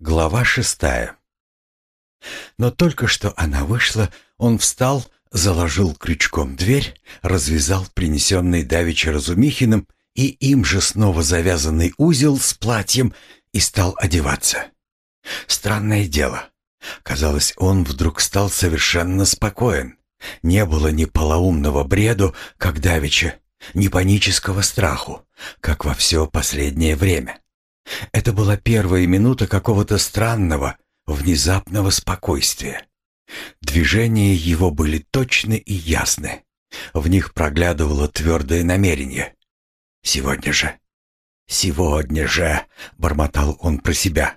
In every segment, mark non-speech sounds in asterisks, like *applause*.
Глава шестая. Но только что она вышла, он встал, заложил крючком дверь, развязал принесенный давеча Разумихиным и им же снова завязанный узел с платьем и стал одеваться. Странное дело. Казалось, он вдруг стал совершенно спокоен. Не было ни полоумного бреду, как давеча, ни панического страху, как во все последнее время. Это была первая минута какого-то странного, внезапного спокойствия. Движения его были точны и ясны. В них проглядывало твердое намерение. «Сегодня же! Сегодня же!» — бормотал он про себя.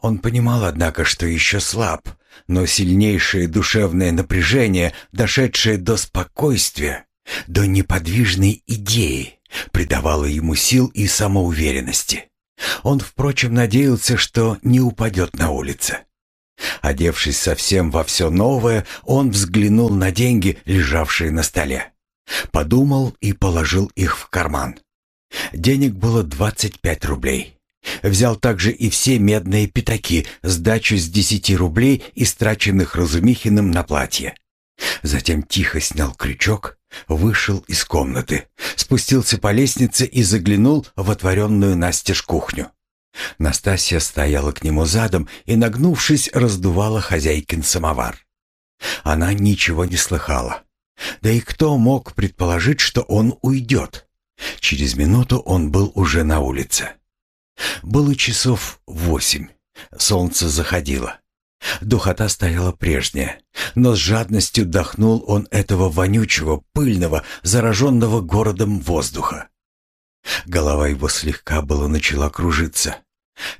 Он понимал, однако, что еще слаб, но сильнейшее душевное напряжение, дошедшее до спокойствия, до неподвижной идеи, придавало ему сил и самоуверенности. Он, впрочем, надеялся, что не упадет на улице. Одевшись совсем во все новое, он взглянул на деньги, лежавшие на столе. Подумал и положил их в карман. Денег было 25 рублей. Взял также и все медные пятаки, сдачу с 10 рублей, истраченных Разумихиным на платье. Затем тихо снял крючок, вышел из комнаты, спустился по лестнице и заглянул в отворенную настежь кухню. Настасья стояла к нему задом и, нагнувшись, раздувала хозяйкин самовар. Она ничего не слыхала. Да и кто мог предположить, что он уйдет? Через минуту он был уже на улице. Было часов восемь. Солнце заходило. Духота стояла прежняя, но с жадностью дохнул он этого вонючего, пыльного, зараженного городом воздуха. Голова его слегка было начала кружиться.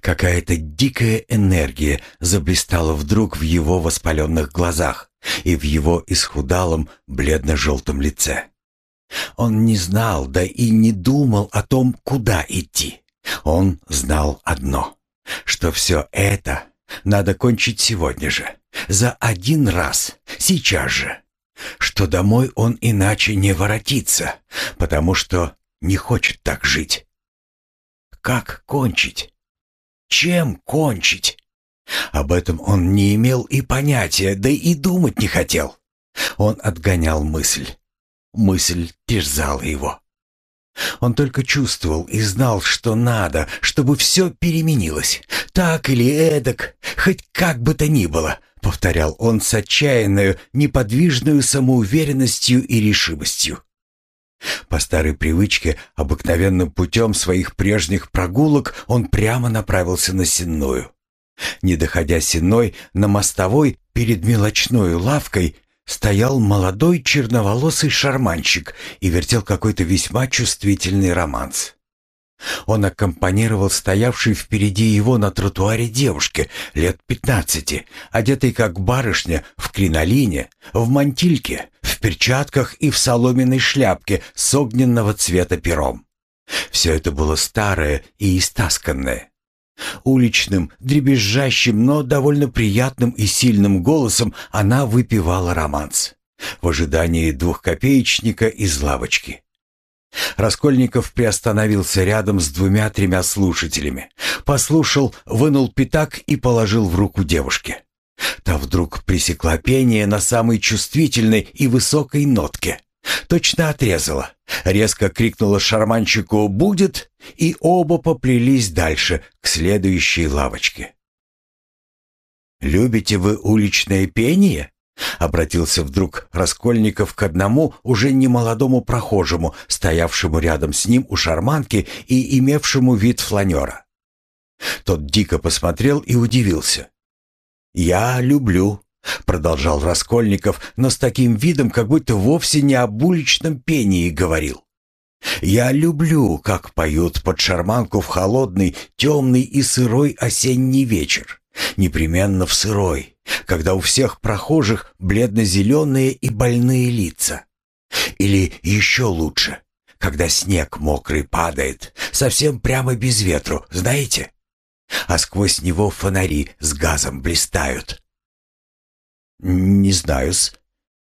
Какая-то дикая энергия заблистала вдруг в его воспаленных глазах и в его исхудалом бледно-желтом лице. Он не знал, да и не думал о том, куда идти. Он знал одно, что все это надо кончить сегодня же, за один раз, сейчас же. Что домой он иначе не воротится, потому что не хочет так жить. Как кончить? Чем кончить? Об этом он не имел и понятия, да и думать не хотел. Он отгонял мысль. Мысль терзала его. Он только чувствовал и знал, что надо, чтобы все переменилось. Так или эдак, хоть как бы то ни было, повторял он с отчаянной, неподвижной самоуверенностью и решимостью. По старой привычке, обыкновенным путем своих прежних прогулок, он прямо направился на Сенную. Не доходя Сенной, на мостовой перед мелочной лавкой стоял молодой черноволосый шарманщик и вертел какой-то весьма чувствительный романс. Он аккомпанировал стоявшей впереди его на тротуаре девушке лет пятнадцати, одетой как барышня в кринолине, в мантильке, в перчатках и в соломенной шляпке с огненного цвета пером. Все это было старое и истасканное. Уличным, дребезжащим, но довольно приятным и сильным голосом она выпивала романс в ожидании двухкопеечника из лавочки. Раскольников приостановился рядом с двумя-тремя слушателями, послушал, вынул пятак и положил в руку девушке. Та вдруг пресекла пение на самой чувствительной и высокой нотке. Точно отрезала. Резко крикнула шарманщику «Будет!» и оба поплелись дальше, к следующей лавочке. «Любите вы уличное пение?» — обратился вдруг Раскольников к одному уже немолодому прохожему, стоявшему рядом с ним у шарманки и имевшему вид фланера. Тот дико посмотрел и удивился. «Я люблю», — продолжал Раскольников, но с таким видом, как будто вовсе не об уличном пении говорил. «Я люблю, как поют под шарманку в холодный, темный и сырой осенний вечер. Непременно в сырой, когда у всех прохожих бледно-зеленые и больные лица. Или еще лучше, когда снег мокрый падает, совсем прямо без ветру, знаете? А сквозь него фонари с газом блистают. «Не знаю-с.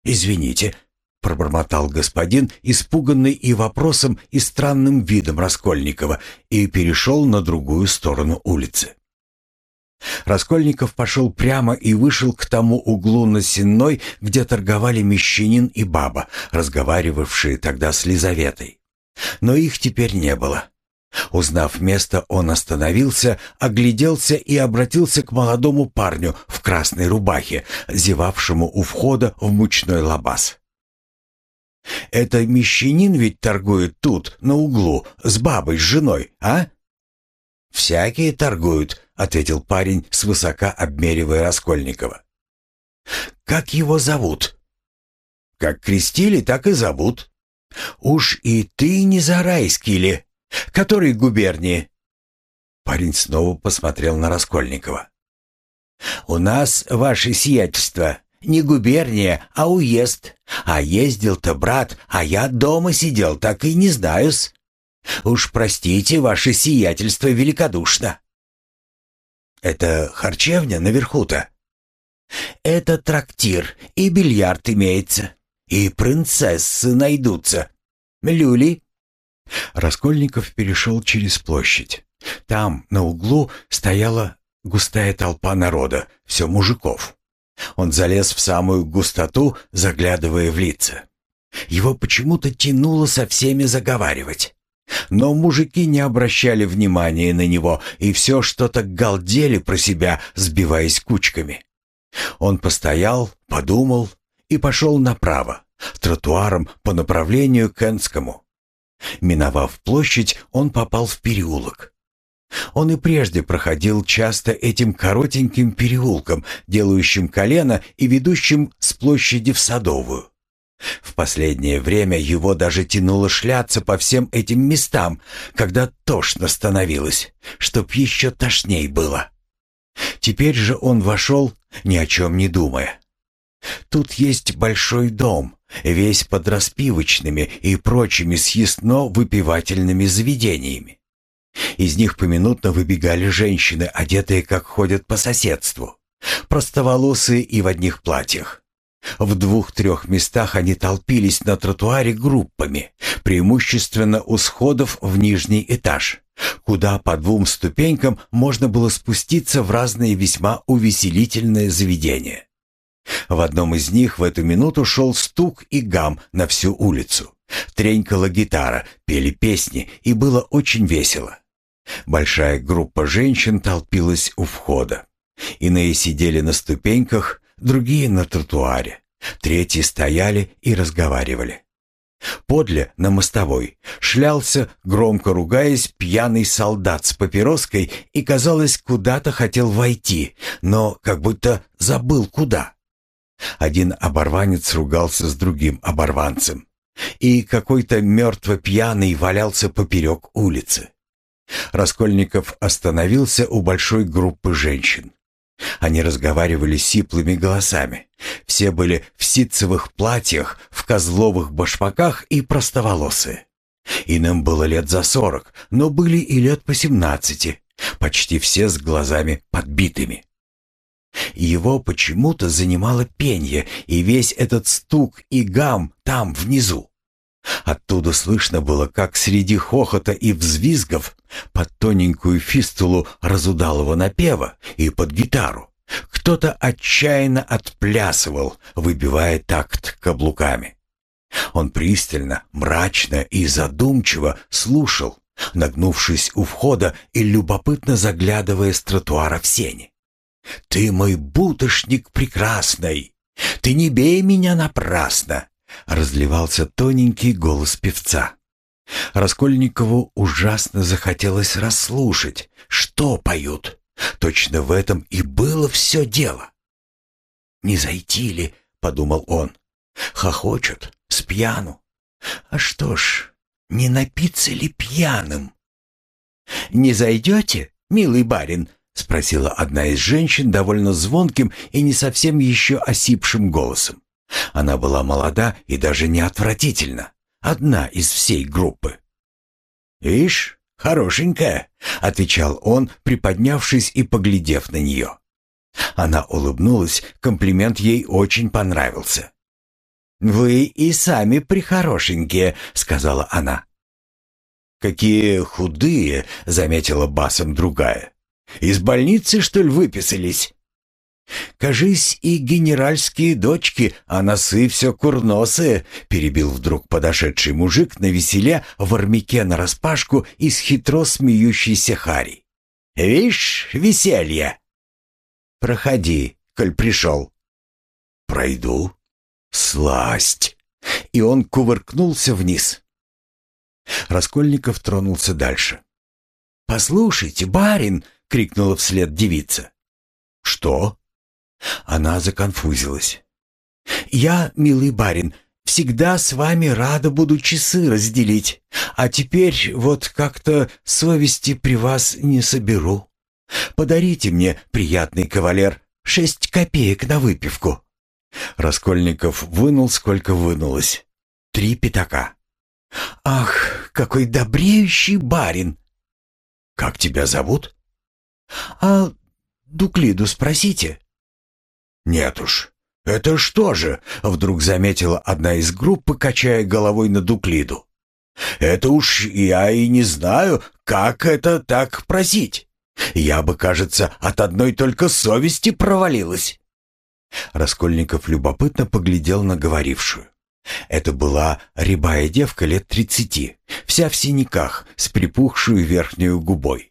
Извините», — пробормотал господин, испуганный и вопросом, и странным видом Раскольникова, и перешел на другую сторону улицы. Раскольников пошел прямо и вышел к тому углу на Сенной, где торговали мещанин и баба, разговаривавшие тогда с Лизаветой. Но их теперь не было. Узнав место, он остановился, огляделся и обратился к молодому парню в красной рубахе, зевавшему у входа в мучной лабаз. «Это мещанин ведь торгует тут, на углу, с бабой, с женой, а?» «Всякие торгуют», — ответил парень, свысока обмеривая Раскольникова. «Как его зовут?» «Как крестили, так и зовут». «Уж и ты не Зарайский ли? Который губернии?» Парень снова посмотрел на Раскольникова. «У нас, ваше сиятельство, не губерния, а уезд. А ездил-то брат, а я дома сидел, так и не знаю-с. Уж простите, ваше сиятельство великодушно. Это харчевня наверху-то? Это трактир, и бильярд имеется, и принцессы найдутся. Люли. Раскольников перешел через площадь. Там, на углу, стояла густая толпа народа, все мужиков. Он залез в самую густоту, заглядывая в лица. Его почему-то тянуло со всеми заговаривать. Но мужики не обращали внимания на него и все что-то галдели про себя, сбиваясь кучками. Он постоял, подумал и пошел направо, тротуаром по направлению к Энскому. Миновав площадь, он попал в переулок. Он и прежде проходил часто этим коротеньким переулком, делающим колено и ведущим с площади в Садовую. В последнее время его даже тянуло шляться по всем этим местам, когда тошно становилось, чтоб еще тошней было. Теперь же он вошел, ни о чем не думая. Тут есть большой дом, весь под распивочными и прочими съестно-выпивательными заведениями. Из них поминутно выбегали женщины, одетые, как ходят по соседству, простоволосые и в одних платьях. В двух-трех местах они толпились на тротуаре группами, преимущественно у сходов в нижний этаж, куда по двум ступенькам можно было спуститься в разные весьма увеселительные заведения. В одном из них в эту минуту шел стук и гам на всю улицу. Тренькала гитара, пели песни, и было очень весело. Большая группа женщин толпилась у входа. Иные сидели на ступеньках, другие на тротуаре. Третьи стояли и разговаривали. Подле, на мостовой, шлялся, громко ругаясь, пьяный солдат с папироской и, казалось, куда-то хотел войти, но как будто забыл куда. Один оборванец ругался с другим оборванцем, и какой-то мертво пьяный валялся поперек улицы. Раскольников остановился у большой группы женщин. Они разговаривали сиплыми голосами. Все были в ситцевых платьях, в козловых башмаках и простоволосые. Иным было лет за сорок, но были и лет по семнадцати, почти все с глазами подбитыми. Его почему-то занимало пенье и весь этот стук и гам там внизу. Оттуда слышно было, как среди хохота и взвизгов под тоненькую фистулу разудалого напева и под гитару кто-то отчаянно отплясывал, выбивая такт каблуками. Он пристально, мрачно и задумчиво слушал, нагнувшись у входа и любопытно заглядывая с тротуара в сени. «Ты мой бутышник прекрасный! Ты не бей меня напрасно! разливался тоненький голос певца. Раскольникову ужасно захотелось расслушать, что поют. Точно в этом и было все дело. «Не зайти ли?» — подумал он. «Хохочут, с пьяну. А что ж, не напиться ли пьяным?» «Не зайдете, милый барин?» — спросила одна из женщин довольно звонким и не совсем еще осипшим голосом. Она была молода и даже не отвратительна. Одна из всей группы. «Ишь, хорошенькая», — отвечал он, приподнявшись и поглядев на нее. Она улыбнулась, комплимент ей очень понравился. «Вы и сами прихорошенькие», — сказала она. «Какие худые», — заметила басом другая. Из больницы, что ли, выписались?» «Кажись, и генеральские дочки, а носы все курносые», — перебил вдруг подошедший мужик на веселе в армяке нараспашку и с хитро смеющейся Хари. «Вишь, веселье!» «Проходи, коль пришел». «Пройду. Сласть!» И он кувыркнулся вниз. Раскольников тронулся дальше. «Послушайте, барин!» — крикнула вслед девица. «Что?» Она законфузилась. «Я, милый барин, всегда с вами рада буду часы разделить, а теперь вот как-то совести при вас не соберу. Подарите мне, приятный кавалер, шесть копеек на выпивку». Раскольников вынул, сколько вынулось. Три пятака. «Ах, какой добреющий барин!» «Как тебя зовут?» «А Дуклиду спросите». «Нет уж. Это что же?» — вдруг заметила одна из группы, качая головой на Дуклиду. «Это уж я и не знаю, как это так просить. Я бы, кажется, от одной только совести провалилась». Раскольников любопытно поглядел на говорившую. Это была рябая девка лет тридцати, вся в синяках, с припухшую верхнюю губой.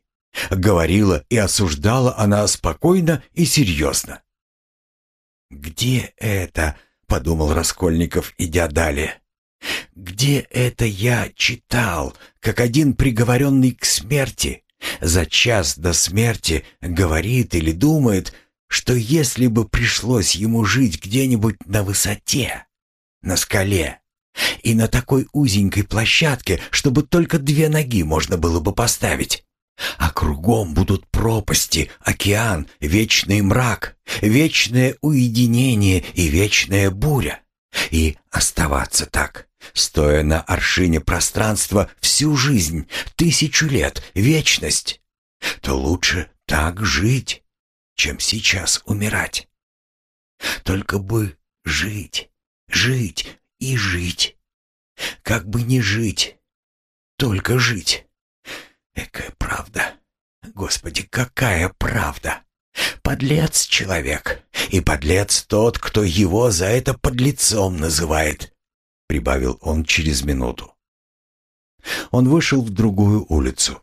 Говорила и осуждала она спокойно и серьезно. «Где это?» — подумал Раскольников, идя далее. «Где это я читал, как один приговоренный к смерти, за час до смерти говорит или думает, что если бы пришлось ему жить где-нибудь на высоте, на скале, и на такой узенькой площадке, чтобы только две ноги можно было бы поставить, а кругом будут пропасти, океан, вечный мрак, вечное уединение и вечная буря. И оставаться так, стоя на аршине пространства всю жизнь, тысячу лет, вечность, то лучше так жить, чем сейчас умирать. Только бы жить, жить и жить. Как бы не жить, только жить. Экая правда. Господи, какая правда! Подлец человек, и подлец тот, кто его за это подлецом называет, прибавил он через минуту. Он вышел в другую улицу.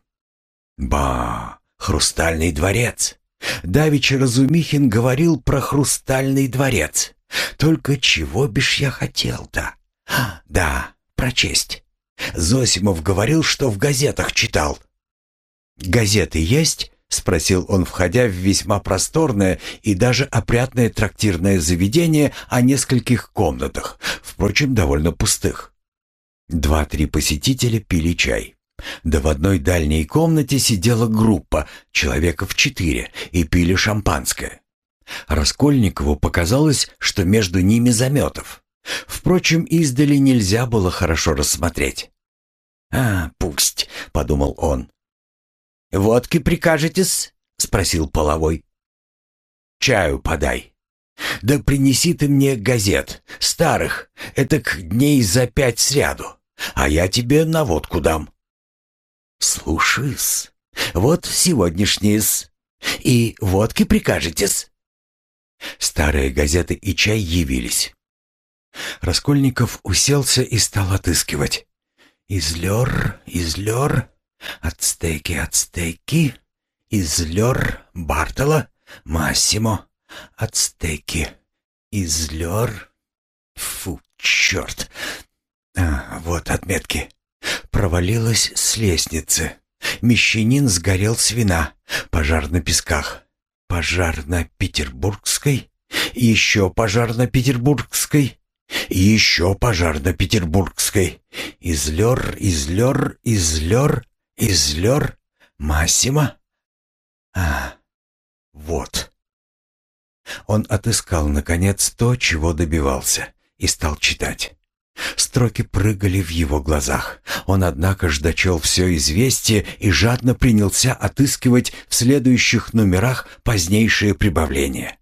Ба, хрустальный дворец. Давича Разумихин говорил про хрустальный дворец. Только чего бишь я хотел-то? А, да, прочесть. Зосимов говорил, что в газетах читал. «Газеты есть?» — спросил он, входя в весьма просторное и даже опрятное трактирное заведение о нескольких комнатах, впрочем, довольно пустых. Два-три посетителя пили чай. Да в одной дальней комнате сидела группа, человеков четыре, и пили шампанское. Раскольникову показалось, что между ними заметов. Впрочем, издали нельзя было хорошо рассмотреть. «А, пусть», — подумал он. «Водки прикажетесь?» — спросил половой. «Чаю подай. Да принеси ты мне газет, старых, это к дней за пять сряду, а я тебе на водку дам». «Слушай-с, вот сегодняшний-с, и водки прикажетесь?» Старые газеты и чай явились. Раскольников уселся и стал отыскивать. «Излер, излер, ацтеки, ацтеки, излер, Бартола, Массимо, ацтеки, излер...» Фу, черт! А, вот отметки. Провалилась с лестницы. Мещанин сгорел с вина. Пожар на песках. Пожар на Петербургской. Еще пожар на Петербургской. Еще пожар на Петербургской. Излер, излер, излер, излер. Массима. А, вот. Он отыскал, наконец, то, чего добивался, и стал читать. Строки прыгали в его глазах. Он, однако, ж дочел все известие и жадно принялся отыскивать в следующих номерах позднейшие прибавления.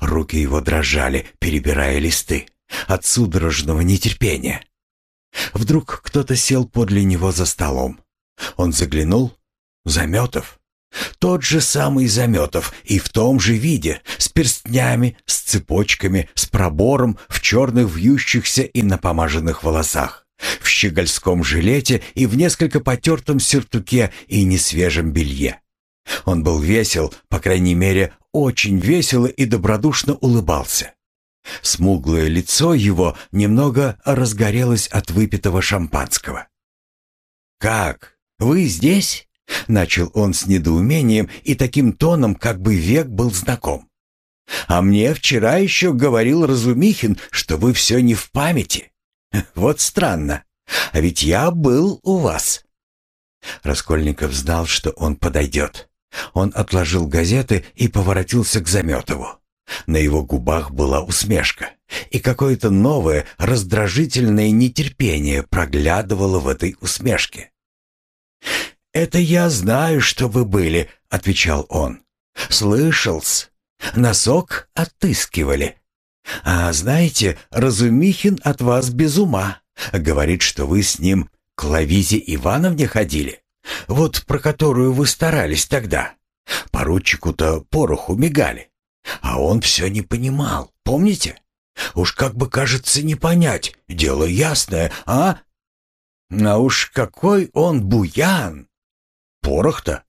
Руки его дрожали, перебирая листы, от судорожного нетерпения. Вдруг кто-то сел подле него за столом. Он заглянул. Заметов. Тот же самый Заметов и в том же виде, с перстнями, с цепочками, с пробором, в черных вьющихся и напомаженных волосах, в щегольском жилете и в несколько потертом сюртуке и несвежем белье. Он был весел, по крайней мере, очень весело и добродушно улыбался. Смуглое лицо его немного разгорелось от выпитого шампанского. «Как? Вы здесь?» — начал он с недоумением и таким тоном, как бы век был знаком. «А мне вчера еще говорил Разумихин, что вы все не в памяти. *laughs* Вот странно. А ведь я был у вас». Раскольников знал, что он подойдет. Он отложил газеты и поворотился к Заметову. На его губах была усмешка, и какое-то новое, раздражительное нетерпение проглядывало в этой усмешке. «Это я знаю, что вы были», — отвечал он. «Слышал-с. Носок отыскивали. А знаете, Разумихин от вас без ума. Говорит, что вы с ним к Лавизе Ивановне ходили. Вот про которую вы старались тогда. Поручику-то пороху мигали. А он все не понимал, помните? Уж как бы, кажется, не понять. Дело ясное, а? А уж какой он буян! Порох-то?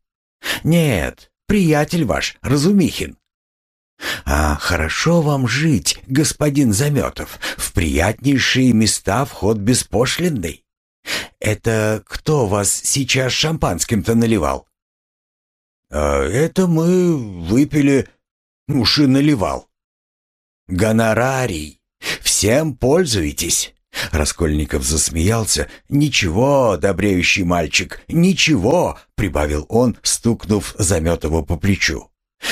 Нет, приятель ваш, Разумихин. А хорошо вам жить, господин Заметов, в приятнейшие места вход беспошлинный. Это кто вас сейчас шампанским-то наливал? А это мы выпили, уж и наливал. Гонорарий. Всем пользуйтесь. Раскольников засмеялся. «Ничего, добреющий мальчик, ничего!» — прибавил он, стукнув Заметова по плечу.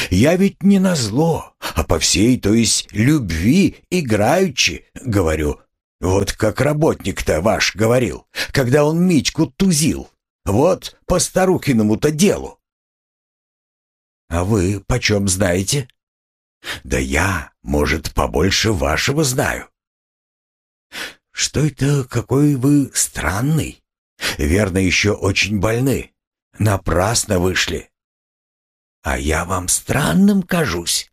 «Я ведь не на зло, а по всей, то есть любви, играючи, говорю. Вот как работник-то ваш говорил, когда он Митьку тузил. Вот по старухиному-то делу». «А вы почем знаете?» «Да я, может, побольше вашего знаю». «Что это какой вы странный? Верно, еще очень больны. Напрасно вышли». «А я вам странным кажусь?»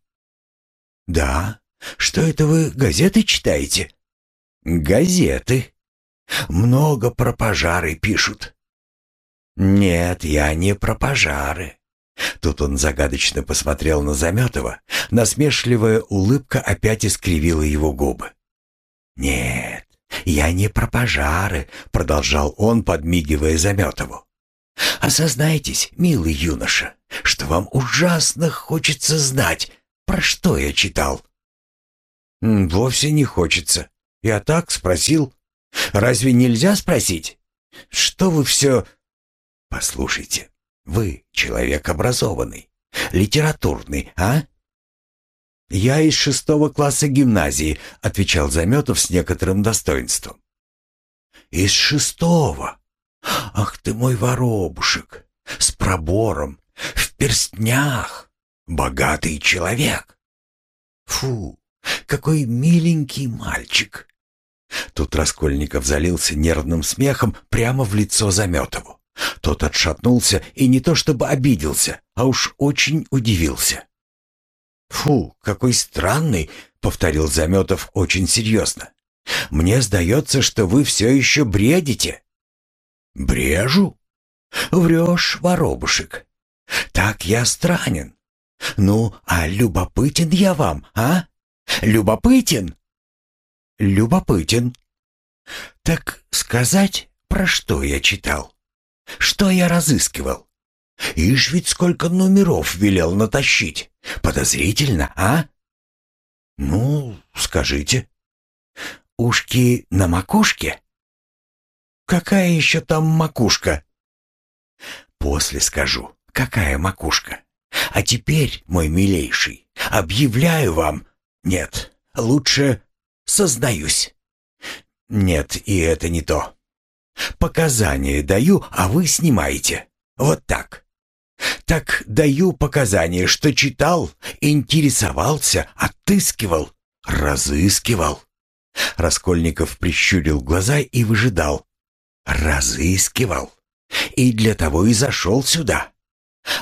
«Да. Что это вы газеты читаете?» «Газеты. Много про пожары пишут». «Нет, я не про пожары». Тут он загадочно посмотрел на Заметова. Насмешливая улыбка опять искривила его губы. «Нет, «Я не про пожары», — продолжал он, подмигивая Заметову. «Осознайтесь, милый юноша, что вам ужасно хочется знать, про что я читал». «Вовсе не хочется. Я так спросил. Разве нельзя спросить? Что вы все...» «Послушайте, вы человек образованный, литературный, а? «Я из шестого класса гимназии», — отвечал Заметов с некоторым достоинством. «Из шестого? Ах ты мой воробушек! С пробором, в перстнях! Богатый человек! Фу, какой миленький мальчик!» Тут Раскольников залился нервным смехом прямо в лицо Заметову. Тот отшатнулся и не то чтобы обиделся, а уж очень удивился. «Фу, какой странный!» — повторил Заметов очень серьезно. «Мне сдается, что вы все еще бредите». «Брежу?» «Врешь, воробушек. Так я странен. Ну, а любопытен я вам, а? Любопытен?» «Любопытен». «Так сказать, про что я читал? Что я разыскивал? Ишь ведь сколько номеров велел натащить. Подозрительно, а? Ну, скажите. Ушки на макушке? Какая еще там макушка? После скажу, какая макушка. А теперь, мой милейший, объявляю вам... Нет, лучше сознаюсь. Нет, и это не то. Показания даю, а вы снимаете. Вот так. Так даю показания, что читал, интересовался, отыскивал, разыскивал. Раскольников прищурил глаза и выжидал. Разыскивал. И для того и зашел сюда.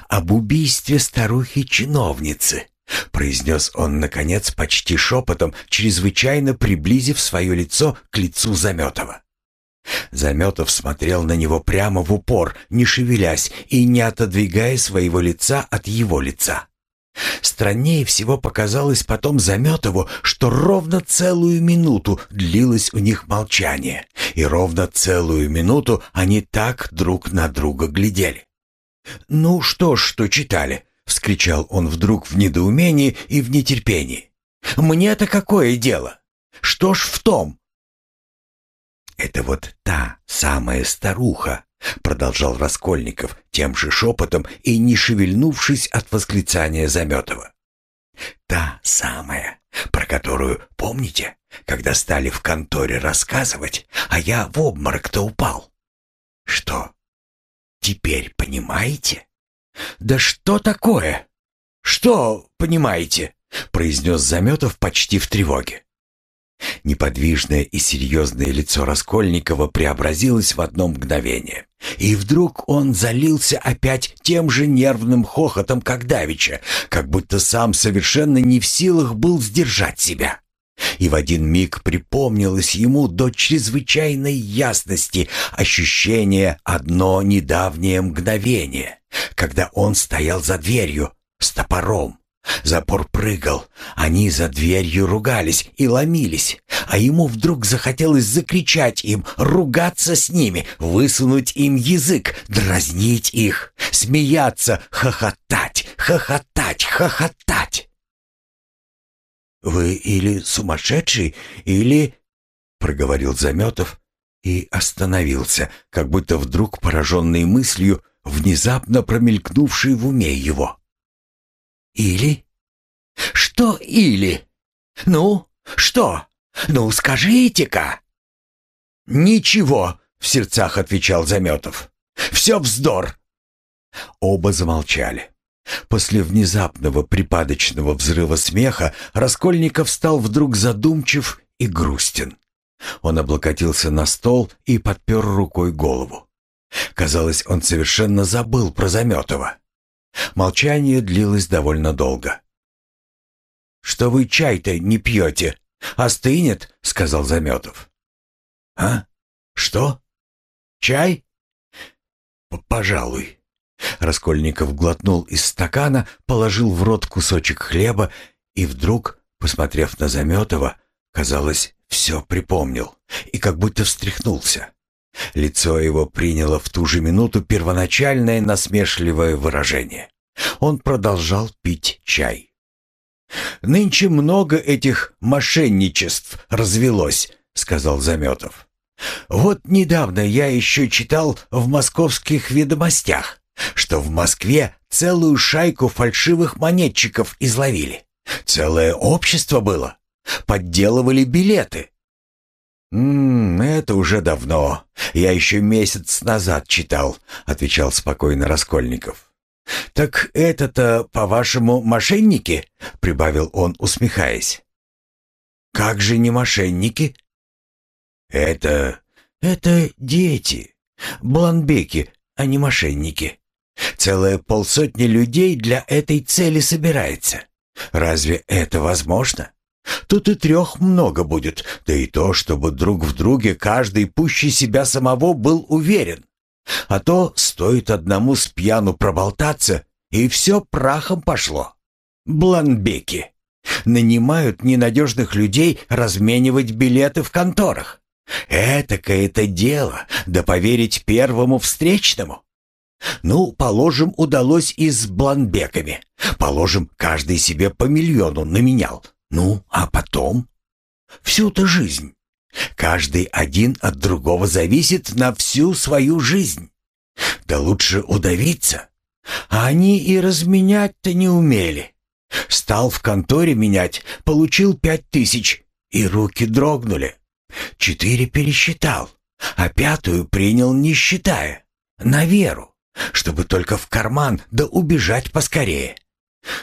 об убийстве старухи-чиновницы», — произнес он, наконец, почти шепотом, чрезвычайно приблизив свое лицо к лицу Заметова. Заметов смотрел на него прямо в упор, не шевелясь и не отодвигая своего лица от его лица. Страннее всего показалось потом Заметову, что ровно целую минуту длилось у них молчание, и ровно целую минуту они так друг на друга глядели. «Ну что ж, что читали?» — вскричал он вдруг в недоумении и в нетерпении. «Мне-то какое дело? Что ж в том?» «Это вот та самая старуха», — продолжал Раскольников тем же шепотом и не шевельнувшись от восклицания Заметова. «Та самая, про которую, помните, когда стали в конторе рассказывать, а я в обморок-то упал? Что, теперь понимаете?» «Да что такое? Что понимаете?» — произнес Заметов почти в тревоге. Неподвижное и серьезное лицо Раскольникова преобразилось в одно мгновение. И вдруг он залился опять тем же нервным хохотом, как давеча, как будто сам совершенно не в силах был сдержать себя. И в один миг припомнилось ему до чрезвычайной ясности ощущение одно недавнее мгновение, когда он стоял за дверью с топором, Запор прыгал, они за дверью ругались и ломились, а ему вдруг захотелось закричать им, ругаться с ними, высунуть им язык, дразнить их, смеяться, хохотать, хохотать, хохотать. «Вы или сумасшедший, или...» — проговорил Заметов и остановился, как будто вдруг пораженный мыслью, внезапно промелькнувшей в уме его. «Или?» «Что или?» «Ну, что? Ну, скажите-ка!» «Ничего!» — в сердцах отвечал Заметов. «Все вздор!» Оба замолчали. После внезапного припадочного взрыва смеха Раскольников стал вдруг задумчив и грустен. Он облокотился на стол и подпер рукой голову. Казалось, он совершенно забыл про Заметова. Молчание длилось довольно долго. «Что вы чай-то не пьете? Остынет?» — сказал Заметов. «А? Что? Чай?» «Пожалуй». Раскольников глотнул из стакана, положил в рот кусочек хлеба и вдруг, посмотрев на Заметова, казалось, все припомнил и как будто встряхнулся. Лицо его приняло в ту же минуту первоначальное насмешливое выражение. Он продолжал пить чай. «Нынче много этих мошенничеств развелось», — сказал Заметов. «Вот недавно я еще читал в московских ведомостях, что в Москве целую шайку фальшивых монетчиков изловили. Целое общество было. Подделывали билеты. «М -м, это уже давно. Я еще месяц назад читал», — отвечал спокойно Раскольников. «Так это-то, по-вашему, мошенники?» — прибавил он, усмехаясь. «Как же не мошенники?» «Это... это дети. Бланбеки, а не мошенники. Целая полсотни людей для этой цели собирается. Разве это возможно?» Тут и трех много будет, да и то, чтобы друг в друге каждый пуще себя самого был уверен. А то стоит одному с пьяну проболтаться, и все прахом пошло. Бланбеки. Нанимают ненадежных людей разменивать билеты в конторах. Этакое-то дело, да поверить первому встречному. Ну, положим, удалось и с бланбеками. Положим, каждый себе по миллиону наменял. Ну, а потом? Всю-то жизнь. Каждый один от другого зависит на всю свою жизнь. Да лучше удавиться. А они и разменять-то не умели. Стал в конторе менять, получил пять тысяч, и руки дрогнули. Четыре пересчитал, а пятую принял не считая, на веру, чтобы только в карман да убежать поскорее.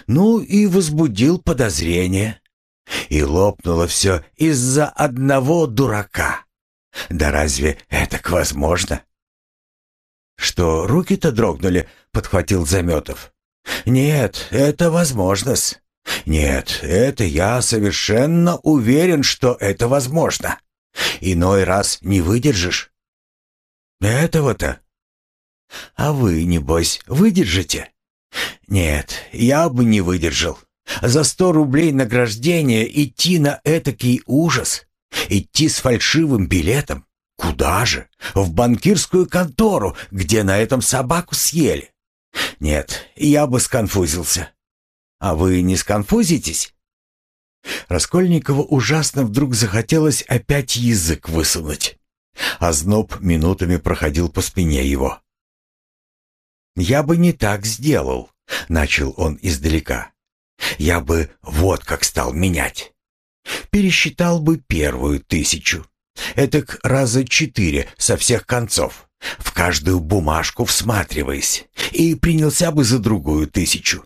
Ну и возбудил подозрение. И лопнуло все из-за одного дурака. Да разве это возможно? что руки-то дрогнули?» — подхватил Заметов. «Нет, это возможность. Нет, это я совершенно уверен, что это возможно. Иной раз не выдержишь». «Этого-то?» «А вы, небось, выдержите?» «Нет, я бы не выдержал. За сто рублей награждения идти на этакий ужас, идти с фальшивым билетом. Куда же? В банкирскую контору, где на этом собаку съели. Нет, я бы сконфузился. А вы не сконфузитесь? Раскольникову ужасно вдруг захотелось опять язык высунуть. А зноб минутами проходил по спине его. «Я бы не так сделал», — начал он издалека. «Я бы вот как стал менять. Пересчитал бы первую тысячу, Этак раза четыре со всех концов, в каждую бумажку всматриваясь, и принялся бы за другую тысячу.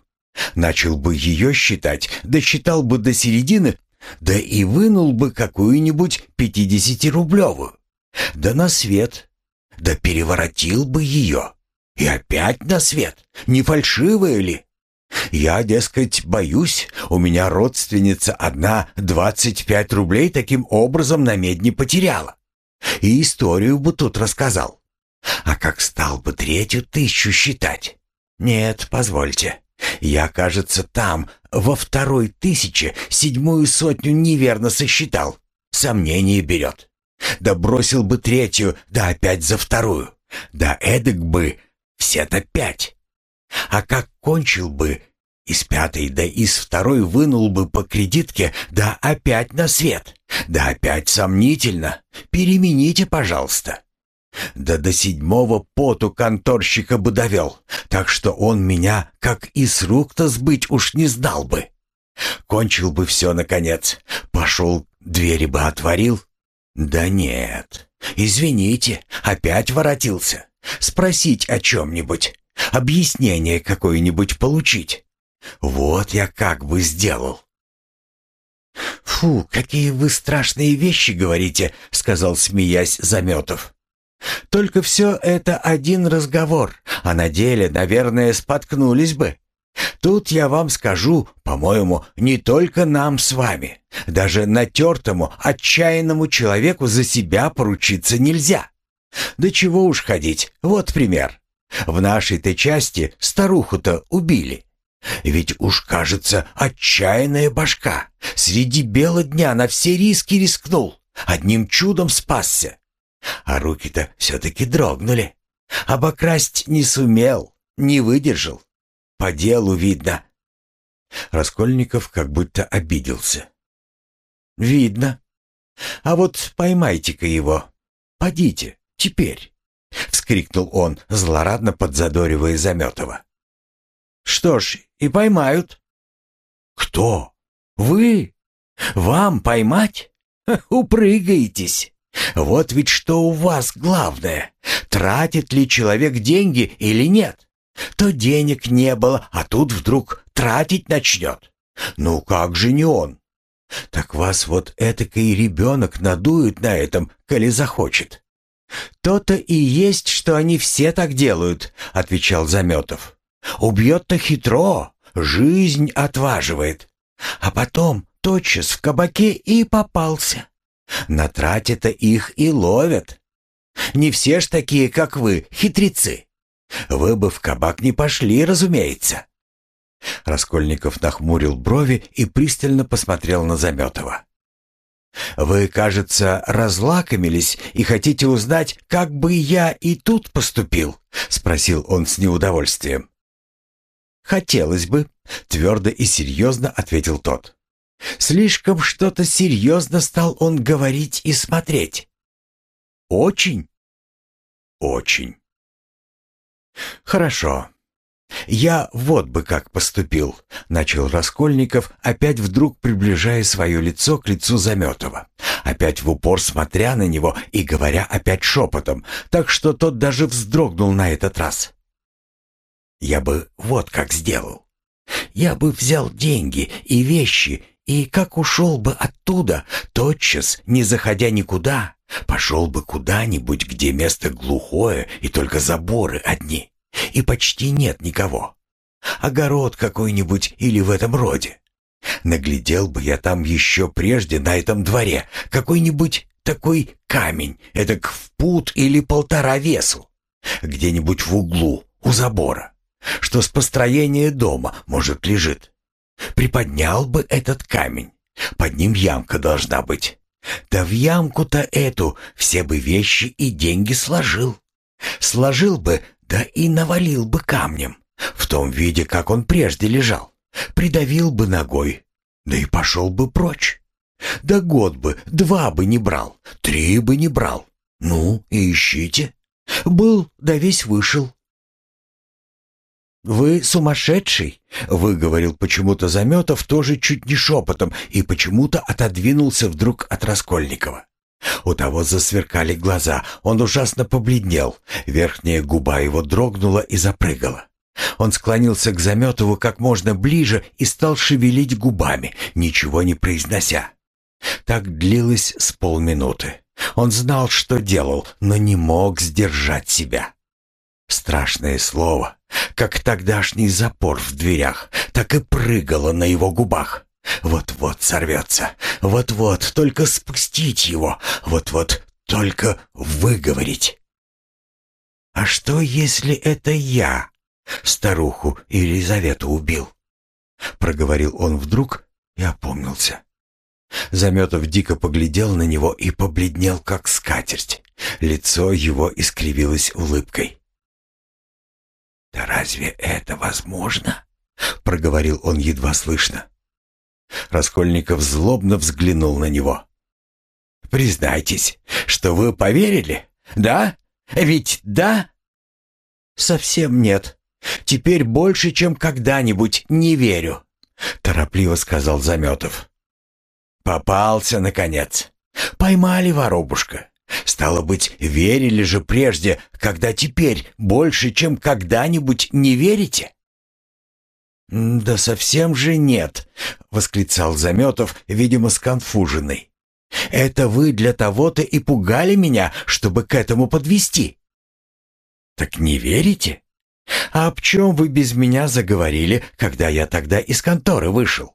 Начал бы ее считать, досчитал бы до середины, да и вынул бы какую-нибудь пятидесятирублевую. Да на свет, да переворотил бы ее. И опять на свет, не фальшивая ли? Я, дескать, боюсь, у меня родственница одна двадцать пять рублей таким образом на медне потеряла. И историю бы тут рассказал. А как стал бы третью тысячу считать? Нет, позвольте. Я, кажется, там, во второй тысяче, седьмую сотню неверно сосчитал. Сомнение берет. Да бросил бы третью, да опять за вторую. Да эдак бы все-то пять. А как кончил бы, из пятой, да из второй вынул бы по кредитке, да опять на свет, да опять сомнительно. Перемените, пожалуйста. Да до седьмого поту конторщика бы довел, так что он меня, как и с рук-то сбыть, уж не знал бы. Кончил бы все, наконец. Пошел, двери бы отворил. Да нет, извините, опять воротился. Спросить о чем-нибудь. Объяснение какое-нибудь получить. Вот я как бы сделал. «Фу, какие вы страшные вещи говорите», — сказал, смеясь Заметов. «Только все это один разговор, а на деле, наверное, споткнулись бы. Тут я вам скажу, по-моему, не только нам с вами. Даже натертому, отчаянному человеку за себя поручиться нельзя. Да чего уж ходить, вот пример. В нашей-то части старуху-то убили. Ведь уж, кажется, отчаянная башка. Среди бела дня на все риски рискнул. Одним чудом спасся. А руки-то все-таки дрогнули. Обокрасть не сумел, не выдержал. По делу видно. Раскольников как будто обиделся. «Видно. А вот поймайте-ка его. Подите, теперь». — вскрикнул он, злорадно подзадоривая Заметова. «Что ж, и поймают». «Кто? Вы? Вам поймать? *laughs* Упрыгаетесь. Вот ведь что у вас главное. Тратит ли человек деньги или нет? То денег не было, а тут вдруг тратить начнет. Ну как же не он? Так вас вот этакой ребенок надует на этом, коли захочет. «То-то и есть, что они все так делают», — отвечал Заметов. «Убьет-то хитро, жизнь отваживает. А потом тотчас в кабаке и попался. На трате-то их и ловят. Не все ж такие, как вы, хитрецы. Вы бы в кабак не пошли, разумеется». Раскольников нахмурил брови и пристально посмотрел на Заметова. Вы, кажется, разлакомились и хотите узнать, как бы я и тут поступил, спросил он с неудовольствием. Хотелось бы, твердо и серьезно ответил тот. Слишком что-то серьезно стал он говорить и смотреть. Очень? Очень. Хорошо. «Я вот бы как поступил», — начал Раскольников, опять вдруг приближая свое лицо к лицу Заметова, опять в упор смотря на него и говоря опять шепотом, так что тот даже вздрогнул на этот раз. «Я бы вот как сделал. Я бы взял деньги и вещи И как ушел бы оттуда, тотчас, не заходя никуда, пошел бы куда-нибудь, где место глухое и только заборы одни, и почти нет никого. Огород какой-нибудь или в этом роде. Наглядел бы я там еще прежде на этом дворе какой-нибудь такой камень, эдак в пут или полтора весу, где-нибудь в углу, у забора, что с построения дома, может, лежит. Приподнял бы этот камень. Под ним ямка должна быть. Да в ямку-то эту все бы вещи и деньги сложил. Сложил бы, да и навалил бы камнем. В том виде, как он прежде лежал. Придавил бы ногой, да и пошел бы прочь. Да год бы, два бы не брал, три бы не брал. Ну, и ищите. Был, да весь вышел. «Вы сумасшедший?» — выговорил почему-то Заметов тоже чуть не шепотом и почему-то отодвинулся вдруг от Раскольникова. У того засверкали глаза, он ужасно побледнел, верхняя губа его дрогнула и запрыгала. Он склонился к Заметову как можно ближе и стал шевелить губами, ничего не произнося. Так длилось с полминуты. Он знал, что делал, но не мог сдержать себя. Страшное слово, как тогдашний запор в дверях, так и прыгало на его губах. Вот-вот сорвется, вот-вот только спустить его, вот-вот только выговорить. А что, если это я старуху Елизавету убил? Проговорил он вдруг и опомнился. Заметов дико поглядел на него и побледнел, как скатерть. Лицо его искривилось улыбкой. «Да разве это возможно?» — проговорил он едва слышно. Раскольников злобно взглянул на него. «Признайтесь, что вы поверили? Да? Ведь да?» «Совсем нет. Теперь больше, чем когда-нибудь, не верю», — торопливо сказал Заметов. «Попался, наконец. Поймали воробушка. Стало быть, верили же прежде, когда теперь больше, чем когда-нибудь не верите? «Да совсем же нет», — восклицал Заметов, видимо, сконфуженный. «Это вы для того-то и пугали меня, чтобы к этому подвести». «Так не верите? А об чем вы без меня заговорили, когда я тогда из конторы вышел?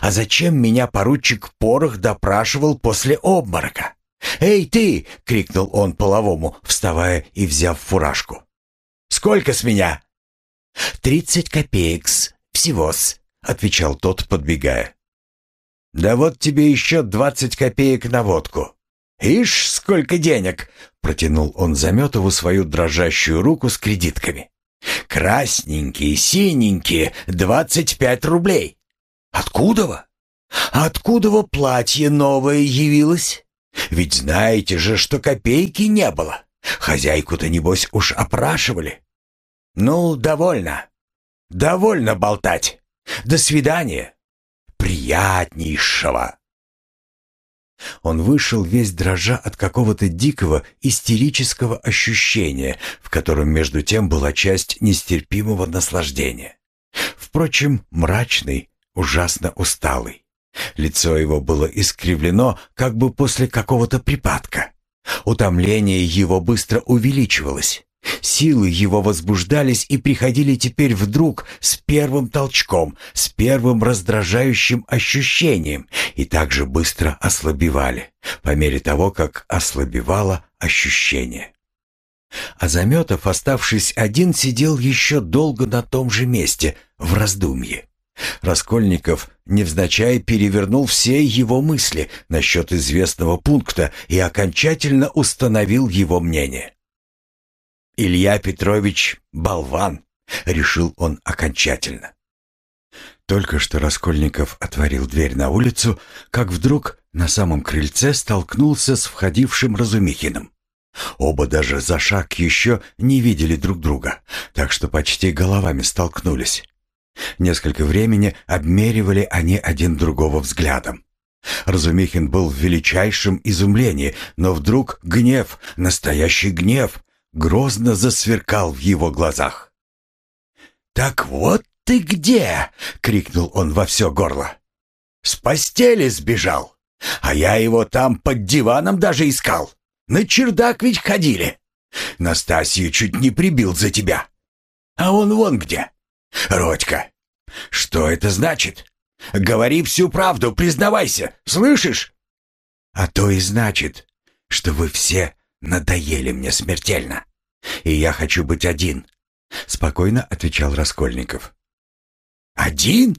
А зачем меня поручик Порох допрашивал после обморока?» «Эй, ты!» — крикнул он половому, вставая и взяв фуражку. «Сколько с меня?» «Тридцать копеек-с, всего-с», — отвечал тот, подбегая. «Да вот тебе еще двадцать копеек на водку. Ишь, сколько денег!» — протянул он Заметову свою дрожащую руку с кредитками. «Красненькие, синенькие, двадцать пять рублей. Откуда во? Откуда во платье новое явилось?» Ведь знаете же, что копейки не было. Хозяйку-то, небось, уж опрашивали. Ну, довольно. Довольно болтать. До свидания. Приятнейшего. Он вышел весь дрожа от какого-то дикого истерического ощущения, в котором между тем была часть нестерпимого наслаждения. Впрочем, мрачный, ужасно усталый. Лицо его было искривлено, как бы после какого-то припадка. Утомление его быстро увеличивалось. Силы его возбуждались и приходили теперь вдруг с первым толчком, с первым раздражающим ощущением и также быстро ослабевали, по мере того, как ослабевало ощущение. А Заметов, оставшись один, сидел еще долго на том же месте, в раздумье. Раскольников невзначай перевернул все его мысли насчет известного пункта и окончательно установил его мнение. «Илья Петрович — болван», — решил он окончательно. Только что Раскольников отворил дверь на улицу, как вдруг на самом крыльце столкнулся с входившим Разумихиным. Оба даже за шаг еще не видели друг друга, так что почти головами столкнулись. Несколько времени обмеривали они один другого взглядом. Разумихин был в величайшем изумлении, но вдруг гнев, настоящий гнев, грозно засверкал в его глазах. «Так вот ты где!» — крикнул он во все горло. С постели сбежал. А я его там под диваном даже искал. На чердак ведь ходили. Настасью чуть не прибил за тебя. А он вон где. Родька, что это значит? Говори всю правду, признавайся, слышишь? А то и значит, что вы все надоели мне смертельно. И я хочу быть один, спокойно отвечал Раскольников. Один?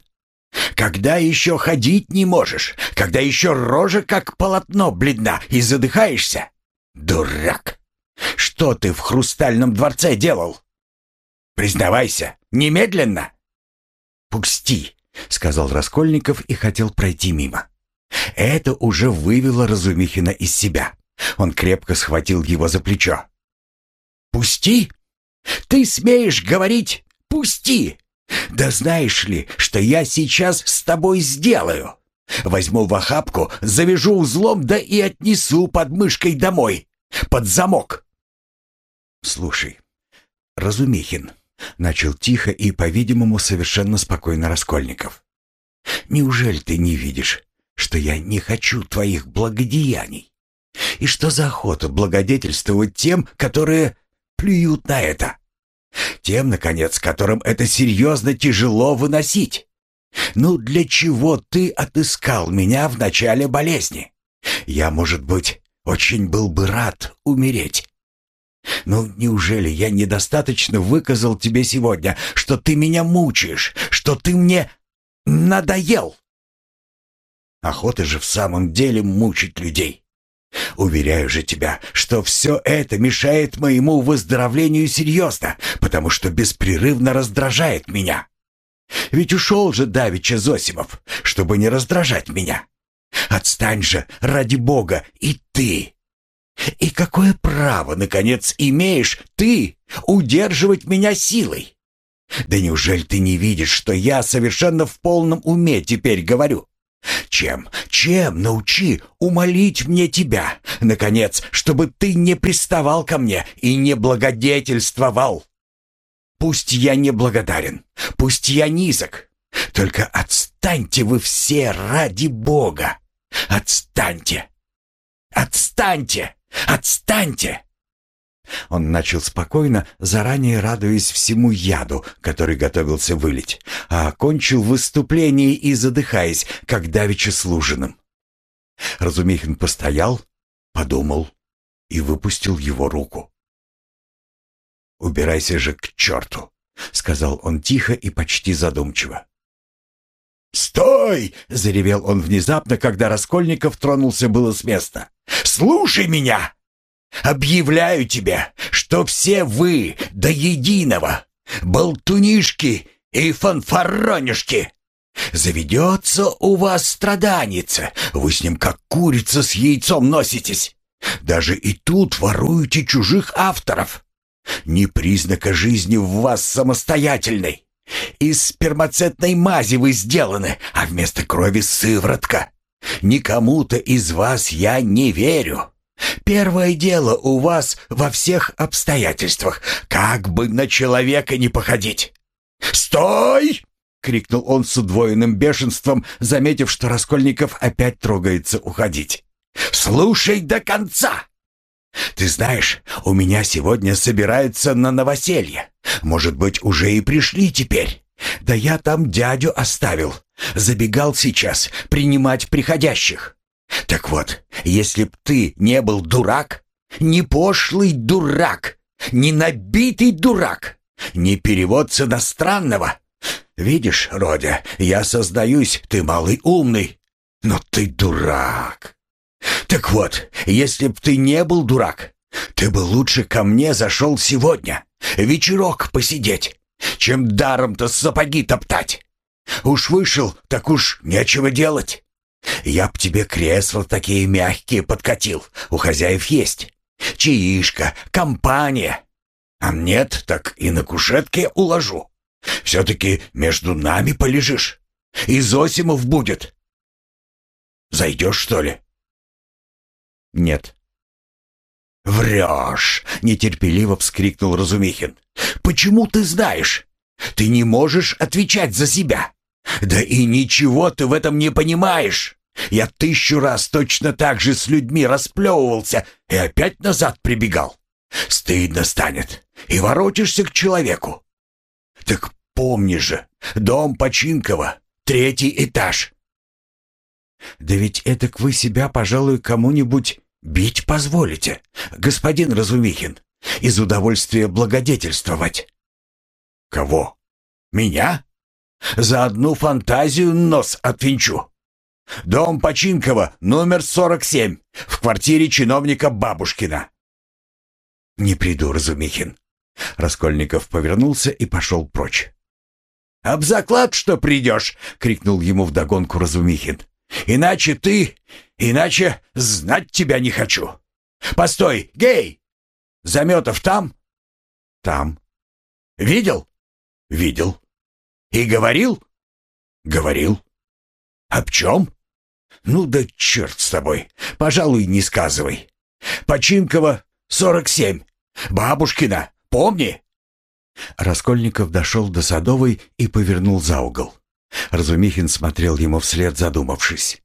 Когда еще ходить не можешь? Когда еще рожа как полотно бледна и задыхаешься? Дурак! Что ты в хрустальном дворце делал? Признавайся, немедленно. Пусти, сказал Раскольников и хотел пройти мимо. Это уже вывело Разумихина из себя. Он крепко схватил его за плечо. «Пусти! Ты смеешь говорить «пусти»? Да знаешь ли, что я сейчас с тобой сделаю? Возьму в охапку, завяжу узлом, да и отнесу под мышкой домой, под замок». «Слушай, Разумихин», — начал тихо и, по-видимому, совершенно спокойно Раскольников. «Неужели ты не видишь, что я не хочу твоих благодеяний? И что за охота благодетельствовать тем, которые плюют на это? Тем, наконец, которым это серьезно тяжело выносить? Ну, для чего ты отыскал меня в начале болезни? Я, может быть, очень был бы рад умереть. Ну, неужели я недостаточно выказал тебе сегодня, что ты меня мучаешь, что ты мне надоел? Охота же в самом деле мучить людей. Уверяю же тебя, что все это мешает моему выздоровлению серьезно, потому что беспрерывно раздражает меня. Ведь ушел же Давича Зосимов, чтобы не раздражать меня. Отстань же, ради Бога, и ты. И какое право, наконец, имеешь ты удерживать меня силой? Да неужели ты не видишь, что я совершенно в полном уме теперь говорю? Чем, чем научи умолить мне тебя, наконец, чтобы ты не приставал ко мне и не благодетельствовал? Пусть я не благодарен, пусть я низок, только отстаньте вы все ради Бога. Отстаньте! Отстаньте! Отстаньте! Он начал спокойно, заранее радуясь всему яду, который готовился вылить, а окончил выступление и задыхаясь, как давеча служенным. Разумихин постоял, подумал и выпустил его руку. «Убирайся же к черту!» — сказал он тихо и почти задумчиво. «Стой!» — заревел он внезапно, когда Раскольников тронулся было с места. «Слушай меня! Объявляю тебе, что все вы до единого, болтунишки и фанфаронишки, заведется у вас страданица, вы с ним как курица с яйцом носитесь. Даже и тут воруете чужих авторов. Ни признака жизни в вас самостоятельной. Из спермацетной мази вы сделаны, а вместо крови сыворотка. Никому-то из вас я не верю. Первое дело у вас во всех обстоятельствах, как бы на человека не походить. «Стой!» — крикнул он с удвоенным бешенством, заметив, что Раскольников опять трогается уходить. «Слушай до конца!» «Ты знаешь, у меня сегодня собираются на новоселье. Может быть, уже и пришли теперь. Да я там дядю оставил. Забегал сейчас принимать приходящих. Так вот, если б ты не был дурак, не пошлый дурак, не набитый дурак, не перевод с иностранного. Видишь, Родя, я создаюсь, ты малый умный, но ты дурак. Так вот, если б ты не был дурак, ты бы лучше ко мне зашел сегодня, вечерок посидеть, чем даром-то сапоги топтать. Уж вышел, так уж нечего делать. Я б тебе кресла такие мягкие подкатил, у хозяев есть. Чаишка, компания. А нет, так и на кушетке уложу. Все-таки между нами полежишь. И Зосимов будет. Зайдешь, что ли? Нет. «Врешь!» — нетерпеливо вскрикнул Разумихин. «Почему ты знаешь? Ты не можешь отвечать за себя. «Да и ничего ты в этом не понимаешь! Я тысячу раз точно так же с людьми расплевывался и опять назад прибегал. Стыдно станет, и воротишься к человеку. Так помни же, дом Починкова, третий этаж. Да ведь это вы себя, пожалуй, кому-нибудь бить позволите, господин Разумихин, из удовольствия благодетельствовать. Кого? Меня? За одну фантазию нос отвинчу. Дом Починкова, номер 47, в квартире чиновника Бабушкина. Не приду, Разумихин. Раскольников повернулся и пошел прочь. «Об заклад, что придешь!» — крикнул ему вдогонку Разумихин. «Иначе ты, иначе знать тебя не хочу! Постой, гей! Заметов там?» «Там». «Видел?» «Видел». «И говорил?» «Говорил». «Об чем?» «Ну да черт с тобой. Пожалуй, не сказывай. Починкова, 47. Бабушкина, помни?» Раскольников дошел до Садовой и повернул за угол. Разумихин смотрел ему вслед, задумавшись.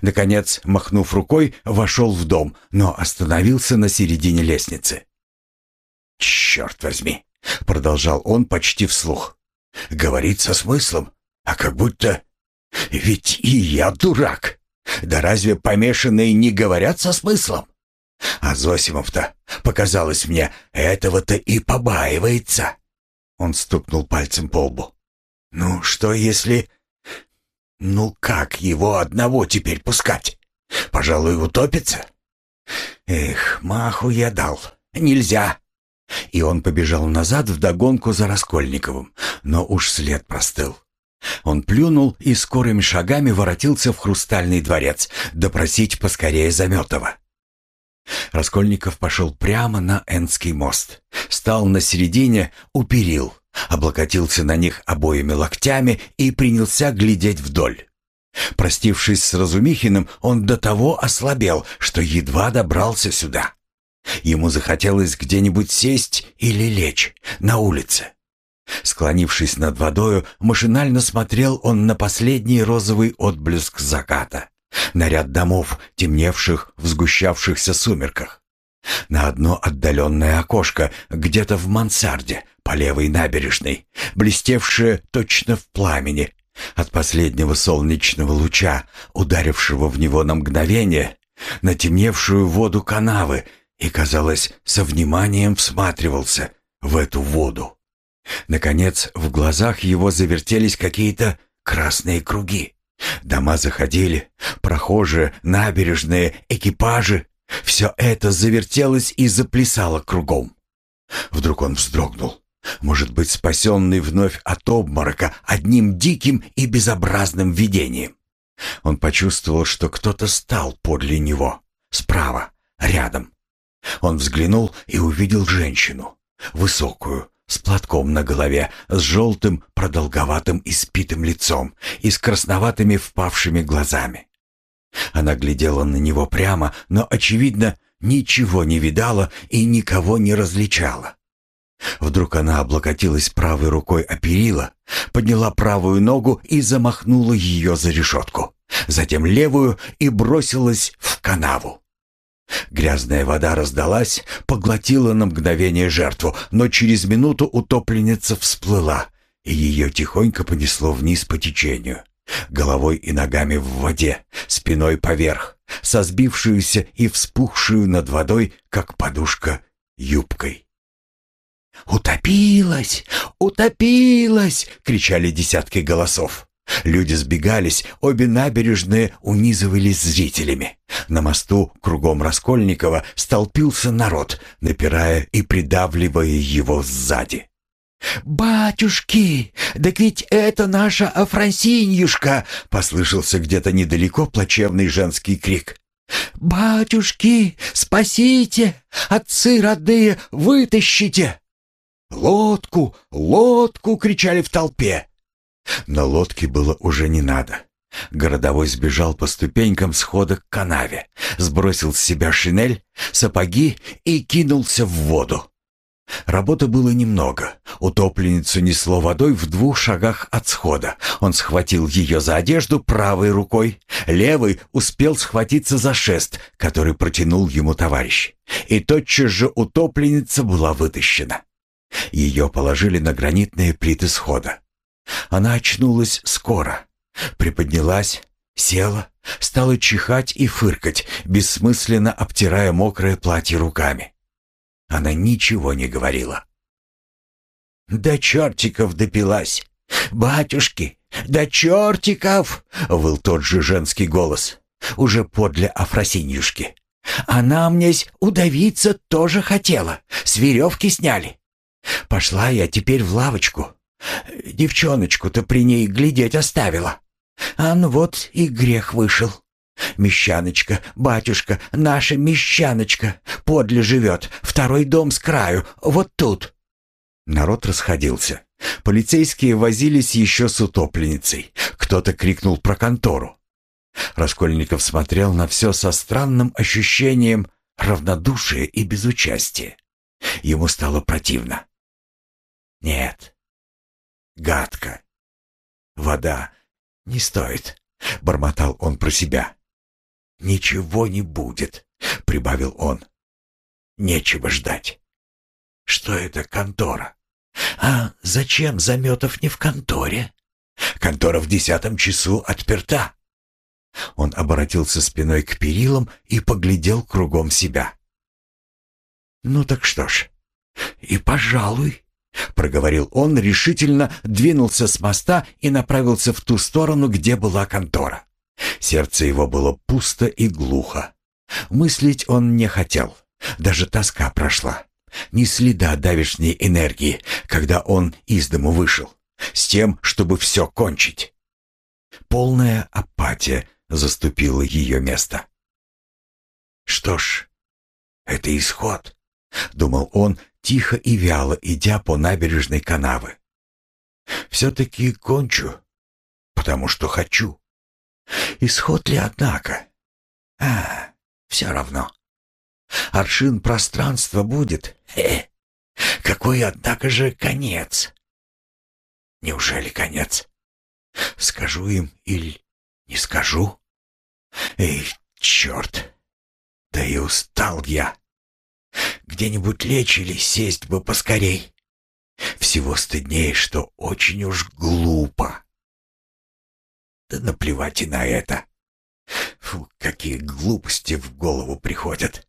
Наконец, махнув рукой, вошел в дом, но остановился на середине лестницы. «Черт возьми!» — продолжал он почти вслух. «Говорит со смыслом, а как будто... Ведь и я дурак. Да разве помешанные не говорят со смыслом? А Зосимов-то, показалось мне, этого-то и побаивается». Он стукнул пальцем по лбу. «Ну, что если... Ну, как его одного теперь пускать? Пожалуй, утопится?» «Эх, маху я дал. Нельзя!» И он побежал назад вдогонку за Раскольниковым, но уж след простыл. Он плюнул и скорыми шагами воротился в хрустальный дворец, допросить поскорее Заметова. Раскольников пошел прямо на Энский мост, стал на середине у перил, облокотился на них обоими локтями и принялся глядеть вдоль. Простившись с Разумихиным, он до того ослабел, что едва добрался сюда. Ему захотелось где-нибудь сесть или лечь на улице. Склонившись над водою, машинально смотрел он на последний розовый отблеск заката на ряд домов, темневших в сгущавшихся сумерках, на одно отдаленное окошко где-то в мансарде по левой набережной, блестевшее точно в пламени от последнего солнечного луча, ударившего в него на мгновение, на темневшую воду канавы и, казалось, со вниманием всматривался в эту воду. Наконец, в глазах его завертелись какие-то красные круги. Дома заходили, прохожие, набережные, экипажи. Все это завертелось и заплясало кругом. Вдруг он вздрогнул. Может быть, спасенный вновь от обморока одним диким и безобразным видением. Он почувствовал, что кто-то стал подле него, справа, рядом. Он взглянул и увидел женщину, высокую, с платком на голове, с желтым, продолговатым и спитым лицом и с красноватыми впавшими глазами. Она глядела на него прямо, но, очевидно, ничего не видала и никого не различала. Вдруг она облокотилась правой рукой о перила, подняла правую ногу и замахнула ее за решетку, затем левую и бросилась в канаву. Грязная вода раздалась, поглотила на мгновение жертву, но через минуту утопленница всплыла, и ее тихонько понесло вниз по течению, головой и ногами в воде, спиной поверх, со сбившуюся и вспухшую над водой, как подушка, юбкой. «Утопилась! Утопилась!» — кричали десятки голосов. Люди сбегались, обе набережные унизывались зрителями. На мосту кругом Раскольникова столпился народ, напирая и придавливая его сзади. «Батюшки, так ведь это наша Афрансиньюшка!» — послышался где-то недалеко плачевный женский крик. «Батюшки, спасите! Отцы родные, вытащите!» «Лодку! Лодку!» — кричали в толпе. Но лодки было уже не надо. Городовой сбежал по ступенькам схода к канаве, сбросил с себя шинель, сапоги и кинулся в воду. Работы было немного. Утопленницу несло водой в двух шагах от схода. Он схватил ее за одежду правой рукой. Левый успел схватиться за шест, который протянул ему товарищ. И тотчас же утопленница была вытащена. Ее положили на гранитные плиты схода. Она очнулась скоро. Приподнялась, села, стала чихать и фыркать, бессмысленно обтирая мокрое платье руками. Она ничего не говорила. «До чертиков допилась! Батюшки, до чертиков!» — выл тот же женский голос, уже подле Афросиньюшки. «Она мнесь удавиться тоже хотела, с веревки сняли. Пошла я теперь в лавочку. Девчоночку-то при ней глядеть оставила. А ну вот и грех вышел. Мещаночка, батюшка, наша мещаночка, подле живет, второй дом с краю, вот тут». Народ расходился. Полицейские возились еще с утопленницей. Кто-то крикнул про контору. Раскольников смотрел на все со странным ощущением равнодушия и безучастия. Ему стало противно. «Нет, гадко. Вода не стоит», — бормотал он про себя. «Ничего не будет», — прибавил он. «Нечего ждать». «Что это контора?» «А зачем Заметов не в конторе?» «Контора в десятом часу отперта». Он обратился спиной к перилам и поглядел кругом себя. «Ну так что ж, и пожалуй», — проговорил он, решительно двинулся с моста и направился в ту сторону, где была контора. Сердце его было пусто и глухо. Мыслить он не хотел. Даже тоска прошла. Ни следа давешней энергии, когда он из дому вышел. С тем, чтобы все кончить. Полная апатия заступила ее место. «Что ж, это исход», — думал он, тихо и вяло идя по набережной канавы. «Все-таки кончу, потому что хочу». Исход ли, однако? А, все равно. Аршин пространства будет. Э, какой, однако же, конец? Неужели конец? Скажу им или не скажу? Эй, черт! Да и устал я. Где-нибудь лечь или сесть бы поскорей. Всего стыднее, что очень уж глупо. Да наплевать и на это. Фу, какие глупости в голову приходят.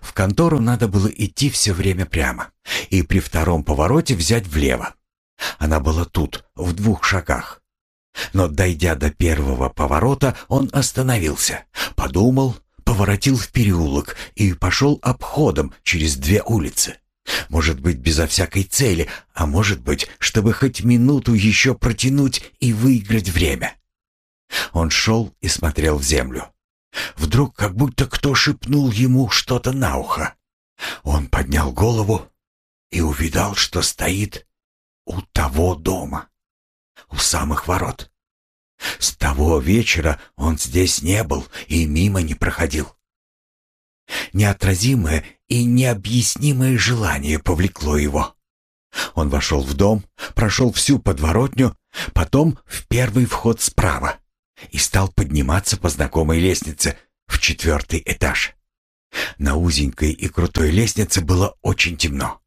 В контору надо было идти все время прямо и при втором повороте взять влево. Она была тут, в двух шагах. Но, дойдя до первого поворота, он остановился, подумал, поворотил в переулок и пошел обходом через две улицы. Может быть, безо всякой цели, а может быть, чтобы хоть минуту еще протянуть и выиграть время. Он шел и смотрел в землю. Вдруг как будто кто шепнул ему что-то на ухо. Он поднял голову и увидал, что стоит у того дома, у самых ворот. С того вечера он здесь не был и мимо не проходил. Неотразимое и необъяснимое желание повлекло его. Он вошел в дом, прошел всю подворотню, потом в первый вход справа и стал подниматься по знакомой лестнице в четвертый этаж. На узенькой и крутой лестнице было очень темно.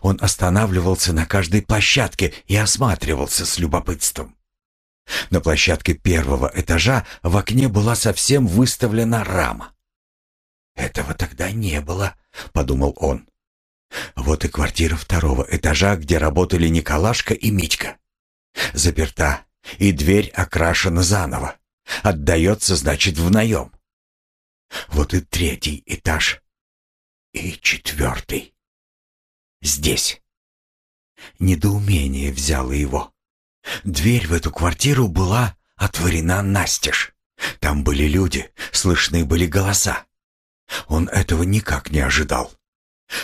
Он останавливался на каждой площадке и осматривался с любопытством. На площадке первого этажа в окне была совсем выставлена рама. «Этого тогда не было», — подумал он. «Вот и квартира второго этажа, где работали Николашка и Митька. Заперта, и дверь окрашена заново. Отдается, значит, в наем. Вот и третий этаж. И четвертый. Здесь». Недоумение взяло его. Дверь в эту квартиру была отворена настежь. Там были люди, слышны были голоса. Он этого никак не ожидал.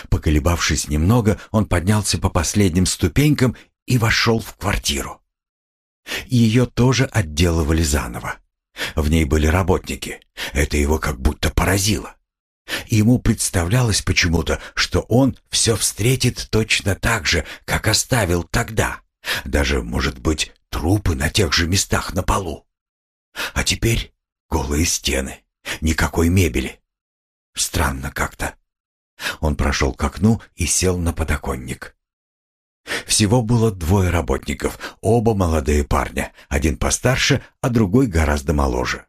Поколебавшись немного, он поднялся по последним ступенькам и вошел в квартиру. Ее тоже отделывали заново. В ней были работники. Это его как будто поразило. Ему представлялось почему-то, что он все встретит точно так же, как оставил тогда. Даже, может быть, трупы на тех же местах на полу. А теперь голые стены, никакой мебели. Странно как-то. Он прошел к окну и сел на подоконник. Всего было двое работников, оба молодые парня, один постарше, а другой гораздо моложе.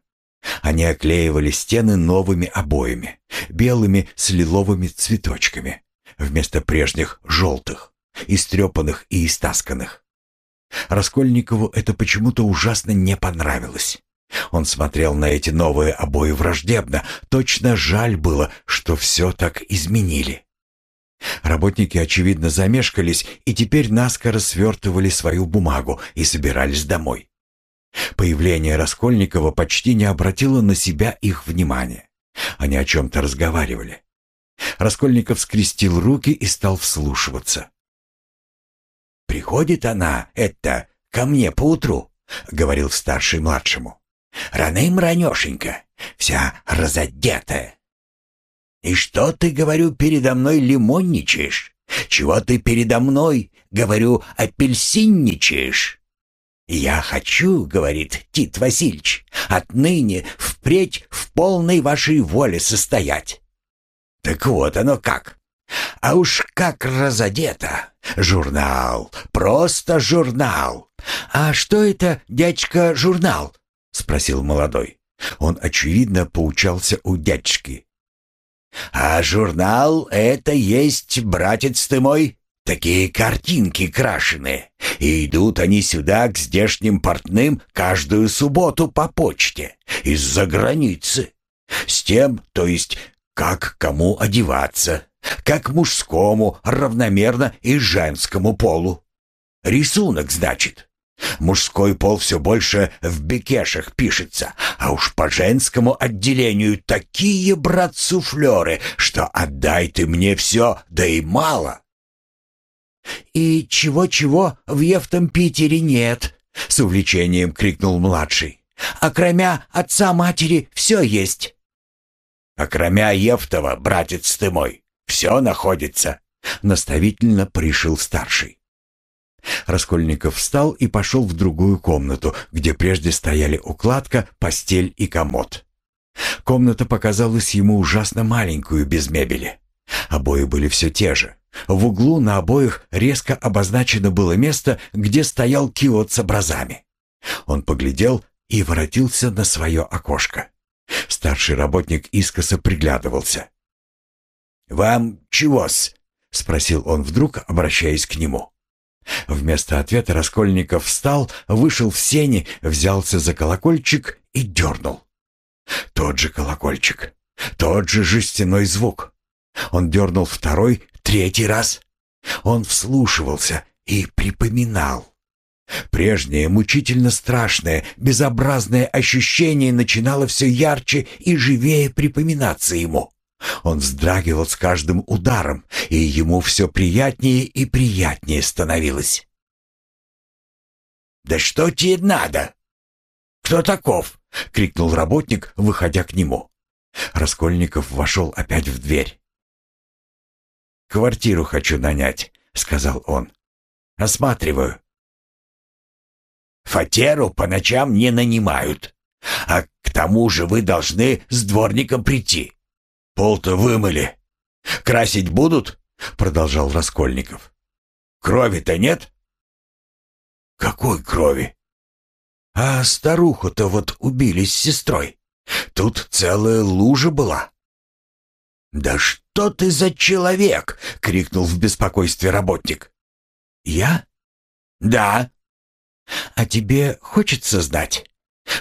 Они оклеивали стены новыми обоями, белыми с лиловыми цветочками, вместо прежних желтых, истрепанных и истасканных. Раскольникову это почему-то ужасно не понравилось. Он смотрел на эти новые обои враждебно, точно жаль было, что все так изменили. Работники, очевидно, замешкались и теперь наскоро свертывали свою бумагу и собирались домой. Появление Раскольникова почти не обратило на себя их внимание. Они о чем-то разговаривали. Раскольников скрестил руки и стал вслушиваться. «Приходит она, это, ко мне поутру», — говорил старший младшему. «Раным-ранешенько, вся разодетая. И что ты, говорю, передо мной лимонничаешь? Чего ты передо мной, говорю, апельсинничаешь?» «Я хочу, — говорит Тит Васильевич, — отныне впредь в полной вашей воле состоять». Так вот оно как. А уж как разодето. Журнал, просто журнал. А что это, дядька, журнал? Спросил молодой. Он, очевидно, поучался у дядьки. А журнал — это есть, братец ты мой, такие картинки крашеные. И идут они сюда, к здешним портным, каждую субботу по почте, из-за границы. С тем, то есть, как кому одеваться, как мужскому равномерно и женскому полу. Рисунок, значит. Мужской пол все больше в бекешах пишется, а уж по женскому отделению такие, брат, суфлеры, что отдай ты мне все, да и мало. «И чего-чего в Евтом Питере нет», — с увлечением крикнул младший. «А кроме отца-матери все есть». «А кроме Евтова, братец ты мой, все находится», — наставительно пришил старший. Раскольников встал и пошел в другую комнату, где прежде стояли укладка, постель и комод. Комната показалась ему ужасно маленькую без мебели. Обои были все те же. В углу на обоих резко обозначено было место, где стоял киот с образами. Он поглядел и воротился на свое окошко. Старший работник искоса приглядывался. «Вам чего-с?» — спросил он вдруг, обращаясь к нему. Вместо ответа Раскольников встал, вышел в сени, взялся за колокольчик и дернул. Тот же колокольчик, тот же жестяной звук. Он дернул второй, третий раз. Он вслушивался и припоминал. Прежнее, мучительно страшное, безобразное ощущение начинало все ярче и живее припоминаться ему. Он вздрагивал с каждым ударом, и ему все приятнее и приятнее становилось. «Да что тебе надо? Кто таков?» — крикнул работник, выходя к нему. Раскольников вошел опять в дверь. «Квартиру хочу нанять», — сказал он. «Осматриваю». «Фатеру по ночам не нанимают, а к тому же вы должны с дворником прийти. Пол-то вымыли. Красить будут? Продолжал Раскольников. Крови-то нет? Какой крови? А старуху-то вот убили с сестрой. Тут целая лужа была. «Да что ты за человек?» — крикнул в беспокойстве работник. «Я?» «Да». «А тебе хочется знать?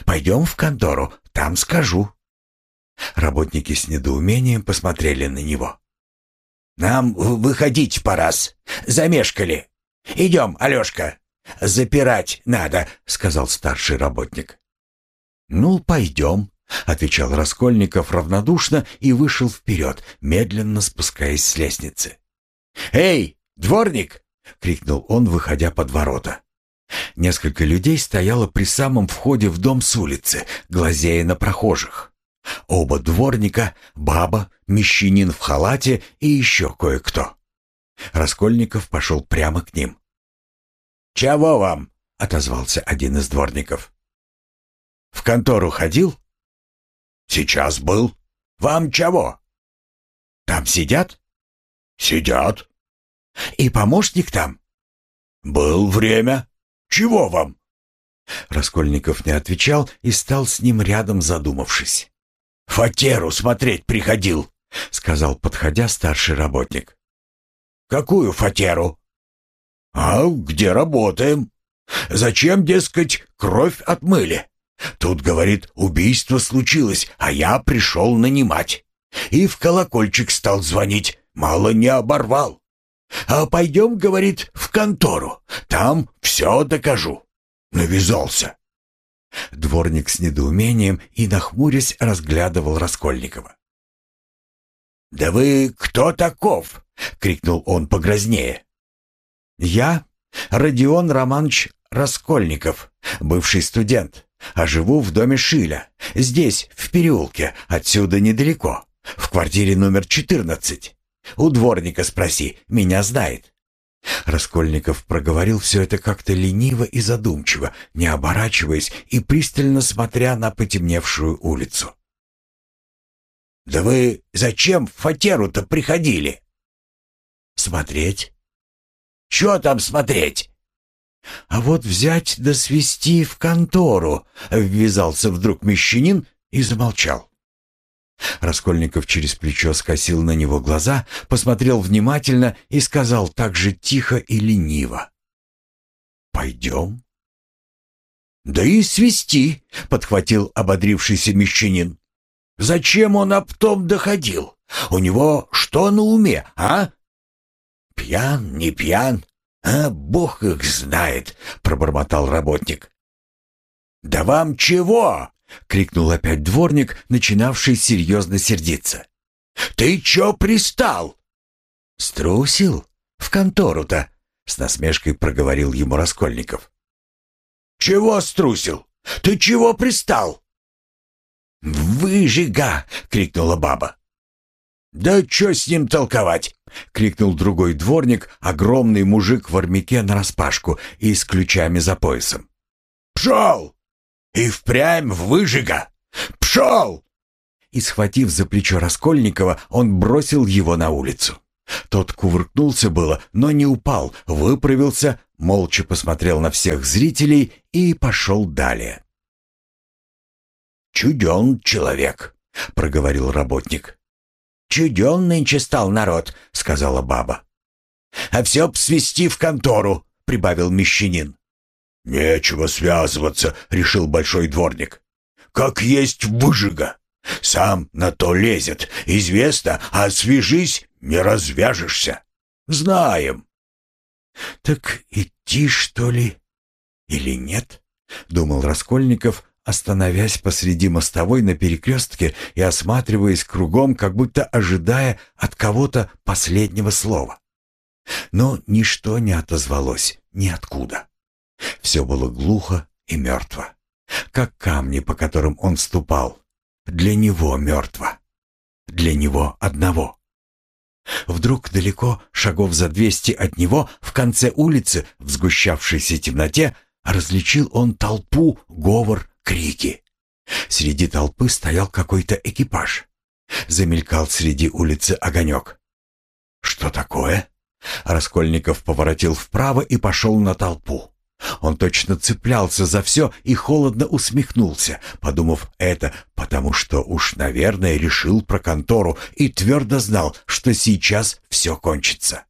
Пойдем в контору, там скажу». Работники с недоумением посмотрели на него. «Нам выходить пора-с. Замешкали. Идем, Алешка. Запирать надо», — сказал старший работник. «Ну, пойдем», — отвечал Раскольников равнодушно и вышел вперед, медленно спускаясь с лестницы. «Эй, дворник!» — крикнул он, выходя под ворота. Несколько людей стояло при самом входе в дом с улицы, глазея на прохожих. Оба дворника, баба, мещанин в халате и еще кое-кто. Раскольников пошел прямо к ним. «Чего вам?» — отозвался один из дворников. «В контору ходил?» «Сейчас был. Вам чего?» «Там сидят?» «Сидят». «И помощник там?» «Был время. Чего вам?» Раскольников не отвечал и стал с ним рядом, задумавшись. «Фатеру смотреть приходил», — сказал, подходя старший работник. «Какую фатеру?» «А где работаем? Зачем, дескать, кровь отмыли? Тут, говорит, убийство случилось, а я пришел нанимать. И в колокольчик стал звонить, мало не оборвал. А пойдем, говорит, в контору, там все докажу. Навязался. Дворник с недоумением и нахмурясь разглядывал Раскольникова. «Да вы кто таков?» — крикнул он погрознее. «Я Родион Романович Раскольников, бывший студент, а живу в доме Шиля, здесь, в переулке, отсюда недалеко, в квартире номер 14. У дворника спроси, меня знает. Раскольников проговорил все это как-то лениво и задумчиво, не оборачиваясь и пристально смотря на потемневшую улицу. «Да вы зачем в фатеру-то приходили?» «Смотреть». «Чего там смотреть?» «А вот взять да свести в контору», — ввязался вдруг мещанин и замолчал. Раскольников через плечо скосил на него глаза, посмотрел внимательно и сказал так же тихо и лениво. «Пойдем?» «Да и свести», — подхватил ободрившийся мещанин. «Зачем он об том доходил? У него что на уме, а?» «Пьян, не пьян, а бог их знает», — пробормотал работник. «Да вам чего?» — крикнул опять дворник, начинавший серьезно сердиться. «Ты чё пристал?» «Струсил? В контору-то!» — с насмешкой проговорил ему Раскольников. «Чего струсил? Ты чего пристал?» «Выжига!» — крикнула баба. «Да чё с ним толковать?» — крикнул другой дворник, огромный мужик в армяке нараспашку и с ключами за поясом. «Пшёл!» «И впрямь выжига! Пшел!» И, схватив за плечо Раскольникова, он бросил его на улицу. Тот кувыркнулся было, но не упал, выправился, молча посмотрел на всех зрителей и пошел далее. «Чуден человек», — проговорил работник. «Чуден нынче стал народ», — сказала баба. «А все б свести в контору», — прибавил мещанин. «Нечего связываться», — решил большой дворник. «Как есть выжига. Сам на то лезет. Известно, а свяжись, не развяжешься. Знаем». «Так идти, что ли, или нет?» — думал Раскольников, остановясь посреди мостовой на перекрестке и осматриваясь кругом, как будто ожидая от кого-то последнего слова. Но ничто не отозвалось ниоткуда. Все было глухо и мертво, как камни, по которым он ступал. Для него мертво. Для него одного. Вдруг далеко, шагов за двести от него, в конце улицы, в сгущавшейся темноте, различил он толпу, говор, крики. Среди толпы стоял какой-то экипаж. Замелькал среди улицы огонек. «Что такое?» Раскольников поворотил вправо и пошел на толпу. Он точно цеплялся за все и холодно усмехнулся, подумав это, потому что уж, наверное, решил про контору и твердо знал, что сейчас все кончится.